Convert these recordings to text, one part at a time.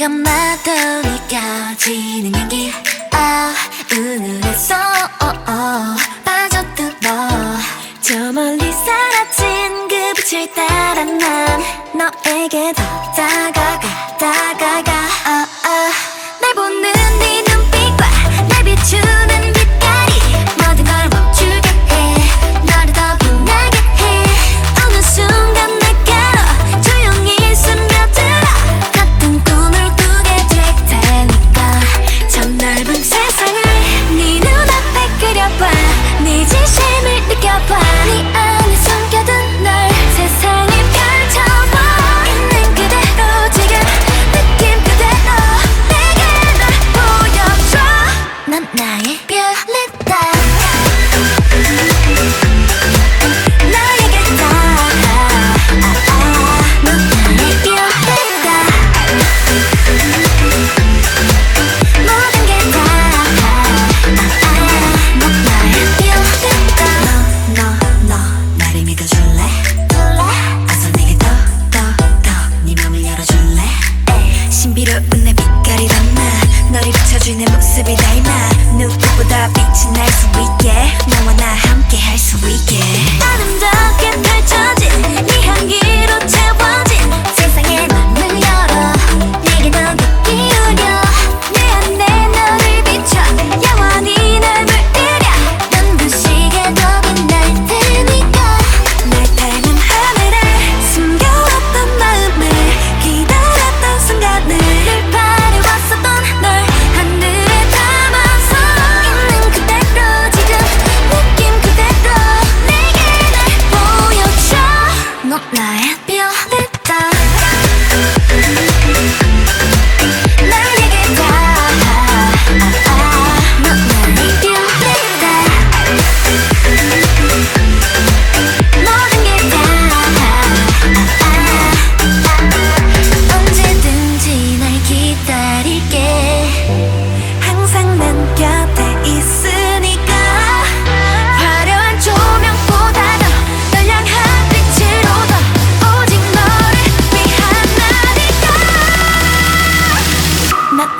것마도 느껴지는 향기. 아 우울했어 어, 어, 빠져들어 저 멀리 사라진 그 빛을 따라 난 너에게 더 다가가 다가가 눈에 빛깔이 담아 널 비춰주는 모습이 닮아 누구보다 빛이 날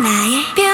来呀